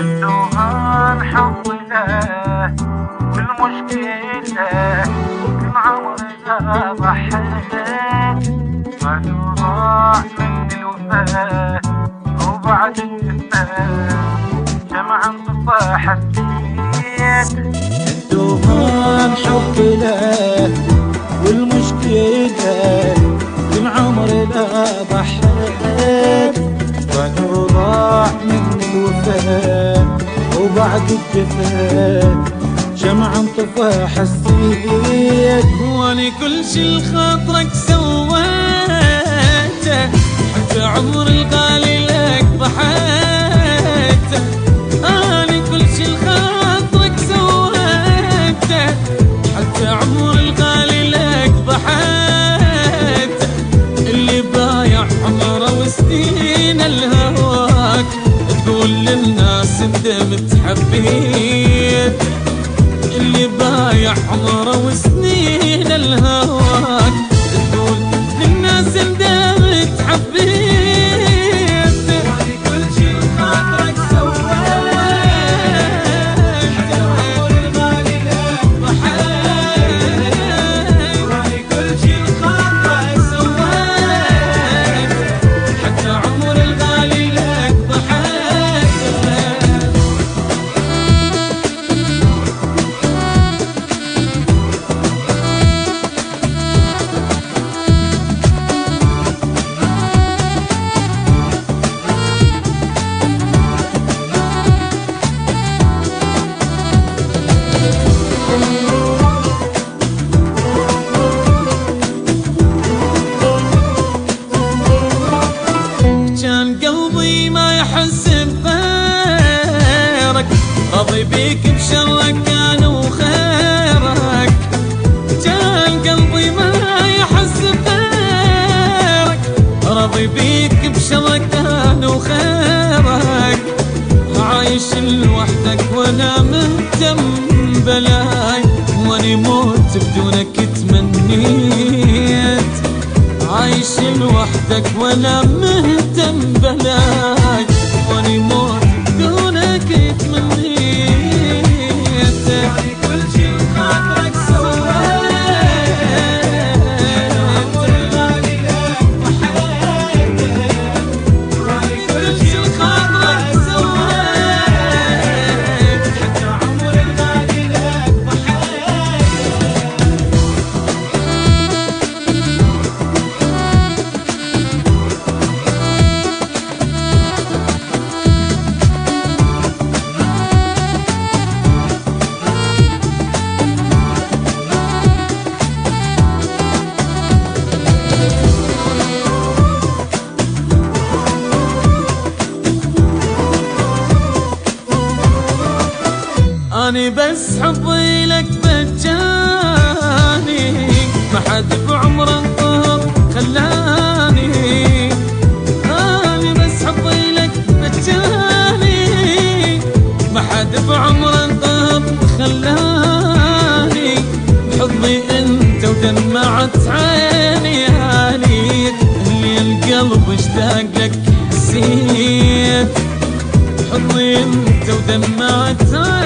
اللوغان حب له والمشكلة كم عمري ما ضحيت وبعد الوفاء جمع انطفى حسيت الدوام حب له والمشكلة كم عمري لا ضحيت بعد ضاع مني الوفاء وبعد الجفاء شمع انطفى حسيت واني كل شي لخاطرك سويته حتى عمر الغالي اني كل شي لخاطرك سويته. حتى الغالي لك ضحيته اللي بايع عمره وسنين الهواك. تقول للناس اللي بايع عمره وسنين الهواك. كان وخيرك عايش لوحدك وأنا مهتم بلاي. واني موت بدونك تمنيت عايش لوحدك ولا مهتم اني بس حبي لك بجاني. ما حد بعمره انطر خلاني. اني بس حبي لك بجاني. ما حد بعمره انطر خلاني. بحضني أنت ودمعت عيني هانيت اللي القلب اشتاق لك حسيت حضني أنت ودمعت عيني.